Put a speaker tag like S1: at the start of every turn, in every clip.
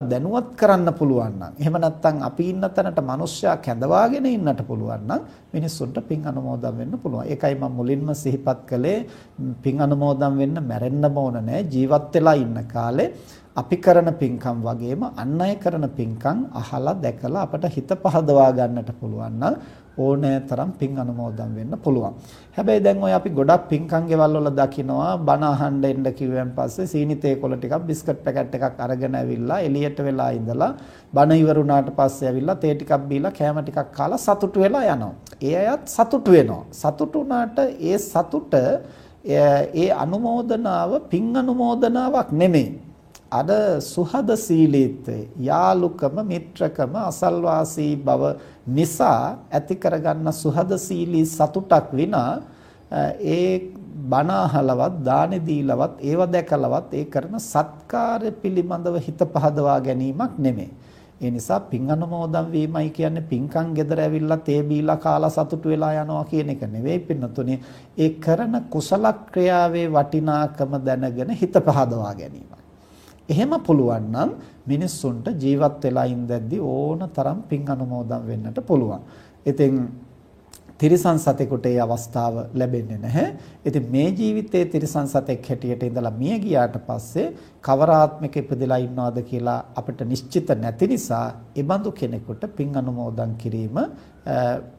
S1: දැනුවත් කරන්න පුළුවන් නම් එහෙම නැත්නම් අපි ඉන්න තැනට මිනිස්සයා කැඳවාගෙන ඉන්නට පුළුවන් නම් මිනිස්සුන්ට පින් අනුමෝදන් වෙන්න පුළුවන්. ඒකයි මම මුලින්ම සිහිපත් කළේ පින් අනුමෝදන් වෙන්න මැරෙන්න ඕන නෑ ජීවත් වෙලා ඉන්න කාලේ අපි කරන පින්කම් වගේම අන් අය කරන පින්කම් අහලා දැකලා අපට හිත පහදවා ගන්නට පුළුවන් නම් ඕනෑ තරම් පින් අනුමෝදන් වෙන්න පුළුවන්. හැබැයි දැන් ඔය අපි ගොඩක් පින්කම් ගෙවල් වල දකිනවා බණ අහන්න එන්න කිව්වන් පස්සේ සීනි තේ කොළ ටිකක් බිස්කට් පැකට් එකක් අරගෙන ඇවිල්ලා එළියට වෙලා ඉඳලා බණ ඉවරුණාට පස්සේ ඇවිල්ලා තේ ටිකක් බීලා කෑම ටිකක් කාලා සතුටු වෙලා යනවා. ඒ අයත් සතුටු වෙනවා. සතුටු වුණාට ඒ සතුට ඒ අනුමෝදනාව පින් අනුමෝදනාවක් නෙමෙයි. අර සුහද සීලීත්වය යාලුකම මිත්‍රකම අසල්වාසී බව නිසා ඇති කරගන්න සුහද සීලී සතුටක් විනා ඒ බණ අහලවත් දානෙ දීලවත් ඒව දැකලවත් ඒ කරන සත්කාරය පිළිබඳව හිත පහදවා ගැනීමක් නෙමෙයි. ඒ නිසා පින් අනුමෝදන් වීමයි කියන්නේ පින්කම් ගෙදර ඇවිල්ලා තේ බීලා කාලා සතුටු වෙලා යනවා කියන එක නෙවෙයි පින්නතුනේ. ඒ කරන කුසල ක්‍රියාවේ වටිනාකම දැනගෙන හිත පහදවා ගැනීම. එහෙම පුළුවන් නම් මිනිස්සුන්ට ජීවත් වෙලා ඉඳද්දි ඕන තරම් පින් අනුමෝදන් වෙන්නට පුළුවන්. ඉතින් තිරිසන් සතෙකුට ඒ අවස්ථාව ලැබෙන්නේ නැහැ. ඉතින් මේ ජීවිතයේ තිරිසන් සතෙක් හැටියට ඉඳලා මිය ගියාට පස්සේ කවර ආත්මික ඉපදලා ඉන්නවද කියලා අපිට නිශ්චිත නැති නිසා ඒ බඳු කෙනෙකුට පින් අනුමෝදන් කිරීම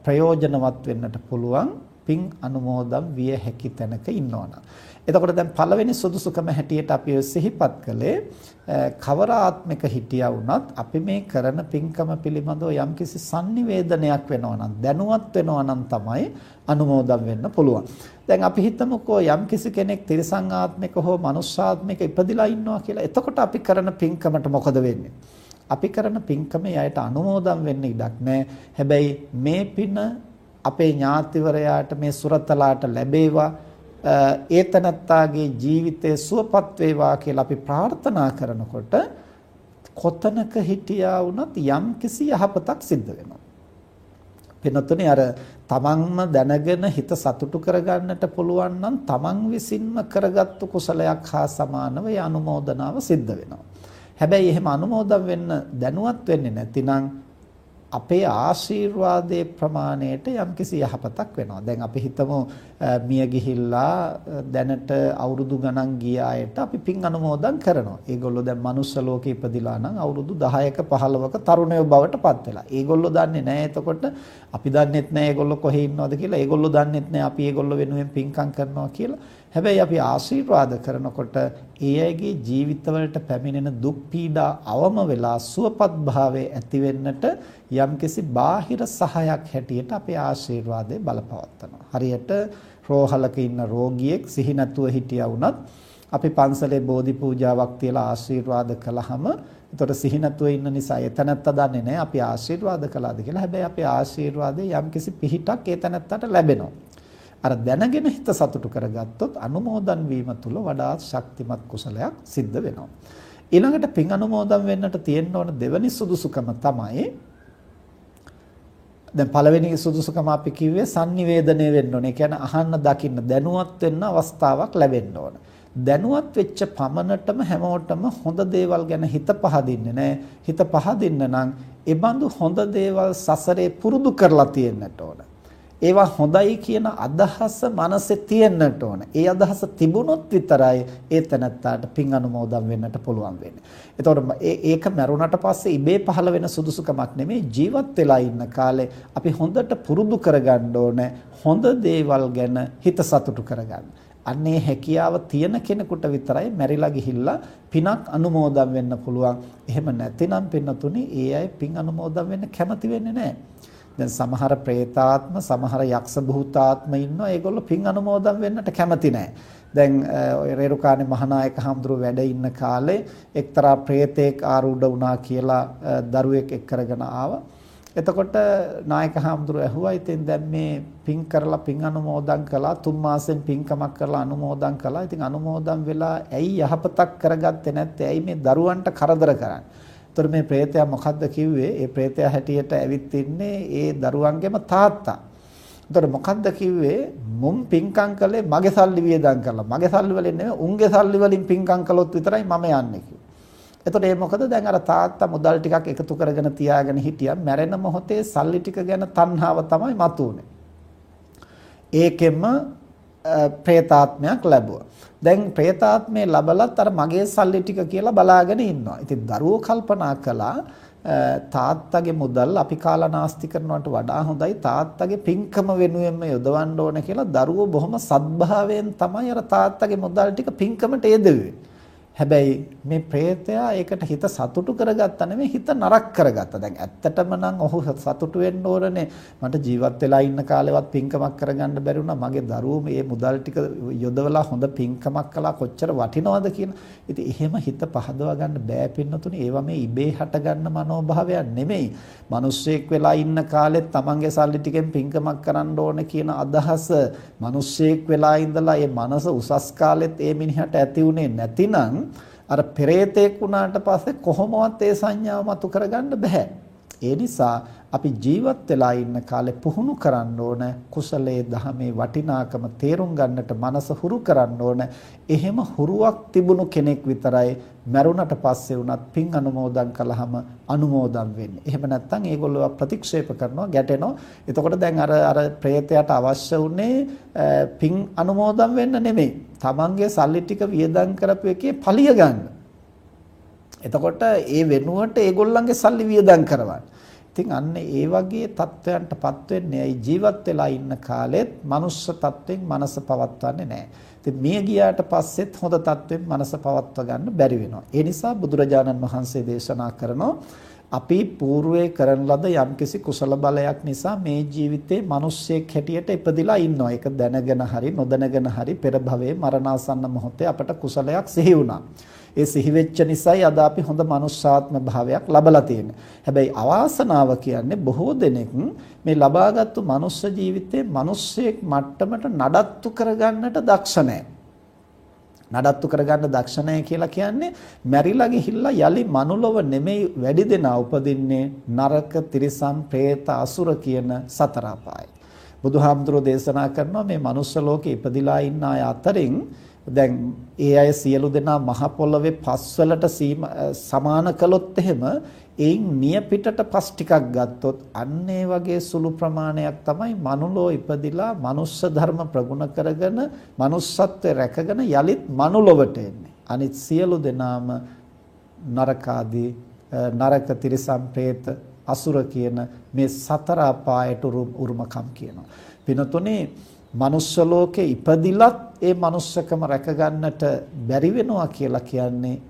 S1: ප්‍රයෝජනවත් වෙන්නට පුළුවන්. පින් අනුමෝදන් විය හැකි තැනක ඉන්නවනම්. එතකොට දැන් පළවෙනි සුදුසුකම හැටියට අපි සිහිපත් කළේ කවර ආත්මික හිටියා වුණත් අපි මේ කරන පින්කම පිළිබඳව යම්කිසි sannivedanayak වෙනවා නම් දැනුවත් වෙනවා නම් තමයි අනුමෝදන් වෙන්න පුළුවන්. දැන් අපි හිතමුකෝ යම්කිසි කෙනෙක් තිරිසං ආත්මික හෝ මනුෂ්‍යාත්මික ඉපදිලා ඉන්නවා කියලා. එතකොට අපි කරන පින්කමට මොකද වෙන්නේ? අපි කරන පින්කමේ අයට අනුමෝදන් වෙන්න ඉඩක් නැහැ. හැබැයි මේ පින අපේ ඥාතිවරයාට මේ සුරතලාට ලැබේවා ඒ තනත්තාගේ ජීවිතය සුවපත් වේවා කියලා අපි ප්‍රාර්ථනා කරනකොට කොතනක හිටියා වුණත් යම්කිසි යහපතක් සිද්ධ වෙනවා. වෙනතුනේ අර තමන්ම දැනගෙන හිත සතුටු කරගන්නට පුළුවන් නම් තමන් විසින්ම කරගත්තු කුසලයක් හා සමානව ඒ අනුමෝදනාව සිද්ධ වෙනවා. හැබැයි එහෙම අනුමෝදන් වෙන්න දැනුවත් වෙන්නේ නැතිනම් අපේ ආශිර්වාදයේ ප්‍රමාණයට යම්කිසි යහපතක් වෙනවා. දැන් අපි හිතමු මිය ගිහිල්ලා දැනට අවුරුදු ගණන් ගිය අයට අපි පින් අනුමෝදන් කරනවා. ඒගොල්ලෝ දැන් manuss ලෝකේ ඉපදිලා නම් අවුරුදු 10ක 15ක තරුණයෝ බවට පත් වෙලා. ඒගොල්ලෝ දන්නේ නැහැ එතකොට අපි දන්නෙත් නැහැ ඒගොල්ලෝ කොහේ ඉන්නවද කියලා. ඒගොල්ලෝ දන්නෙත් නැහැ අපි ඒගොල්ලෝ වෙනුවෙන් පින්කම් කරනවා කියලා. හැබැයි අපි ආශිර්වාද කරනකොට ඒ අයගේ ජීවිතවලට පැමිණෙන දුක් පීඩා අවම වෙලා සුවපත් භාවයේ ඇති වෙන්නට යම්කිසි බාහිර සහයක් හැටියට අපේ ආශිර්වාදය බලපවත්වනවා. හරියට රෝහලක ඉන්න රෝගියෙක් සිහි නැතුව හිටියා වුණත් අපි පන්සලේ බෝධි පූජාවක් තියලා ආශිර්වාද කළාම එතකොට සිහි නැතුව ඉන්න නිසා එතනත්ත දන්නේ නැහැ අපි ආශිර්වාද කළාද කියලා. හැබැයි අපේ ආශිර්වාදයේ යම්කිසි පිහිටක් එතනත්තට ලැබෙනවා. අර දැනගෙන හිත සතුටු කරගත්තොත් අනුමෝදන් වීම තුල වඩාත් ශක්තිමත් කුසලයක් සිද්ධ වෙනවා. ඊළඟට පින් අනුමෝදන් වෙන්නට තියෙන්න ඕන දෙවැනි සුදුසුකම තමයි දැන් පළවෙනි සුදුසුකම අපි කිව්වේ sannivedanaya වෙන්න ඕනේ. ඒ කියන්නේ අහන්න දකින්න දැනුවත් වෙන්න අවස්ථාවක් ලැබෙන්න ඕන. දැනුවත් වෙච්ච පමණටම හැමෝටම හොඳ දේවල් ගැන හිත පහදින්නේ නැහැ. හිත පහදින්න නම් ඒ බඳු හොඳ දේවල් සසරේ පුරුදු කරලා තියෙන්නට ඕන. ඒවා හොඳයි කියන අදහස මනසේ තියෙන්නට ඕන. ඒ අදහස තිබුණොත් විතරයි ඒ තැනත්තාට පින් අනුමෝදන් වෙන්නට පුළුවන් වෙන්නේ. එතකොට ඒක මරුණට පස්සේ ඉබේ පහළ වෙන සුදුසුකමක් නෙමෙයි ජීවත් වෙලා ඉන්න කාලේ අපි හොඳට පුරුදු කරගන්න ඕනේ හොඳ දේවල් ගැන හිත සතුටු කරගන්න. අන්නේ හැකියාව තියෙන කෙනෙකුට විතරයි මැරිලා ගිහිල්ලා පිනක් අනුමෝදන් වෙන්න පුළුවන්. එහෙම නැතිනම් පින්නතුනි ඒ අය පින් අනුමෝදන් වෙන්න කැමති වෙන්නේ නැහැ. දැන් සමහර പ്രേතාත්ම සමහර යක්ෂ භූතාත්ම ඉන්නවා ඒගොල්ලෝ පින් අනුමෝදන් වෙන්නට කැමති නැහැ. දැන් ඔය රේරුකාණේ මහානායක හඳුරු වැඩ ඉන්න කාලේ එක්තරා പ്രേතෙක් ආරූඪ වුණා කියලා දරුවෙක් එක් කරගෙන ආවා. එතකොට නායක හඳුරු ඇහුවා ඉතින් දැන් මේ පින් කරලා පින් අනුමෝදන් කළා තුන් මාසෙන් පින්කමක් කරලා අනුමෝදන් කළා. ඉතින් අනුමෝදන් වෙලා ඇයි යහපතක් කරගත්තේ නැත්තේ? ඇයි මේ දරුවන්ට කරදර කරන්නේ? එතකොට මේ ප්‍රේතයා මොකද්ද කිව්වේ? ඒ ප්‍රේතයා හැටියට ඇවිත් ඉන්නේ ඒ දරුවන්ගේම තාත්තා. එතකොට මොකද්ද කිව්වේ? මුම් පින්කම් කළේ මගේ සල්ලි වියදම් කරලා. මගේ සල්ලි වලින් නෙමෙයි උන්ගේ සල්ලි වලින් පින්කම් කළොත් විතරයි මම යන්නේ කිව්වා. එතකොට ඒ මොකද දැන් අර තාත්තා මුදල් ටිකක් එකතු කරගෙන තියාගෙන හිටියා මැරෙන මොහොතේ සල්ලි ටික ගැන තණ්හාව තමයි මතුවනේ. ඒකෙම പ്രേතාත්මයක් ලැබුවා. දැන් പ്രേතාත්මේ ලබලත් අර මගේ සල්ලි ටික කියලා බලාගෙන ඉන්නවා. ඉතින් දරුවෝ කල්පනා කළා තාත්තගේ මුදල් අපි කාලා නාස්ති කරනවට වඩා හොඳයි තාත්තගේ පින්කම වෙනුවෙන්ම යොදවන්න ඕන කියලා දරුවෝ බොහොම සද්භාවයෙන් තමයි අර තාත්තගේ මුදල් ටික පින්කමට යොදවුවේ. හැබැයි මේ ප්‍රේතයා ඒකට හිත සතුටු කරගත්තා නෙමෙයි හිත නරක කරගත්තා. දැන් ඇත්තටම නම් ඔහු සතුටු වෙන්න ඕරනේ. මට ජීවත් වෙලා ඉන්න කාලෙවත් පින්කමක් කරගන්න බැරි වුණා. මගේ දරුවෝ මේ මුදල් ටික යොදවලා හොඳ පින්කමක් කළා කොච්චර වටිනවද කියන. ඉතින් එහෙම හිත පහදවා ගන්න බෑ පින්නතුනේ. ඒවා මේ ඉබේ හටගන්න මනෝභාවයක් නෙමෙයි. මිනිස්සෙක් වෙලා ඉන්න කාලෙත් තමන්ගේ සල්ලි ටිකෙන් පින්කමක් කරන්න ඕන කියන අදහස මිනිස්සෙක් වෙලා ඉඳලා ඒ මනස උසස් කාලෙත් ඒ මිනිහට ඇති උනේ නැතිනම් අර පෙරේතෙක් වුණාට පස්සේ කොහොමවත් ඒ සංඥාව මතු කරගන්න බෑ. ඒ නිසා අපි ජීවත් වෙලා ඉන්න කාලේ පුහුණු කරන්න ඕන කුසලයේ දහමේ වටිනාකම තේරුම් ගන්නට මනස හුරු කරන්න ඕන. එහෙම හුරුවක් තිබුණු කෙනෙක් විතරයි මරුණට පස්සේ වුණත් පින් අනුමෝදන් කළාම අනුමෝදන් වෙන්නේ. එහෙම නැත්නම් ඒගොල්ලෝ ප්‍රතික්ෂේප කරනවා, ගැටෙනවා. එතකොට දැන් අර අර ප්‍රේතයට අවශ්‍ය උනේ පින් අනුමෝදන් වෙන්න නෙමෙයි. තමන්ගේ සල්ලි ටික වියදම් කරපු එකේ පලිය ගන්න. එතකොට ඒ වෙනුවට ඒගොල්ලන්ගේ සල්ලි වියදම් කරවන්න. ඉතින් අන්න ඒ වගේ තත්වයන්ටපත් වෙන්නේ ඇයි ජීවත් වෙලා ඉන්න කාලෙත් මනුස්ස තත්වෙන් මනස පවත්වන්නේ නැහැ. ඉතින් මිය ගියාට පස්සෙත් හොඳ තත්වෙන් මනස පවත්වා ගන්න බැරි වෙනවා. ඒ නිසා බුදුරජාණන් වහන්සේ දේශනා කරනවා අපි పూర్වයේ කරන ලද යම්කිසි කුසල බලයක් නිසා මේ ජීවිතේ මිනිස්සෙක් හැටියට ඉපදිලා ඉන්නවා. ඒක දැනගෙන හරි නොදැනගෙන හරි පෙර භවයේ මරණාසන්න මොහොතේ අපට කුසලයක් සිහි වුණා. ඒ සිහි වෙච්ච නිසායි අද අපි හොඳ මනුෂ්‍යාත්ම භාවයක් ලබලා තියෙන්නේ. හැබැයි අවාසනාව කියන්නේ බොහෝ දෙනෙක් මේ ලබාගත්තු මනුස්ස ජීවිතේ මිනිස්සෙක් මට්ටමට නඩත්තු කරගන්නට දක්ෂ නඩත්තු කරගන්න දක්ෂ කියලා කියන්නේ මැරිලා ගිහිල්ලා යලි මනුලොව නෙමෙයි වැඩි දෙනා උපදින්නේ නරක තිරිසන් പ്രേත අසුර කියන සතර අපායයි. බුදුහාමුදුරෝ දේශනා කරනවා මේ මනුස්ස ලෝකේ ඉපදිලා ඉන්න අය අතරින් දැන් ඒ අය සියලු දෙනා මහ පොළවේ පස්වලට සමාන කළොත් එහෙම එයින් නියපිටට පස් ටිකක් ගත්තොත් අන්න ඒ වගේ සුළු ප්‍රමාණයක් තමයි මනුලෝ ඉපදිලා මනුස්ස ධර්ම ප්‍රගුණ කරගෙන manussත්වය රැකගෙන යලිත් මනුලොවට එන්නේ. අනිත් සියලු දෙනාම නරකාදී නරක තිරිසන් പ്രേත අසුර කියන මේ සතර අපායට උරුමකම් කියනවා. පිනතුනේ මනුස්ස ලෝකේ ඉපදිලත් ඒ මනුස්සකම රැකගන්නට බැරි වෙනවා කියලා කියන්නේ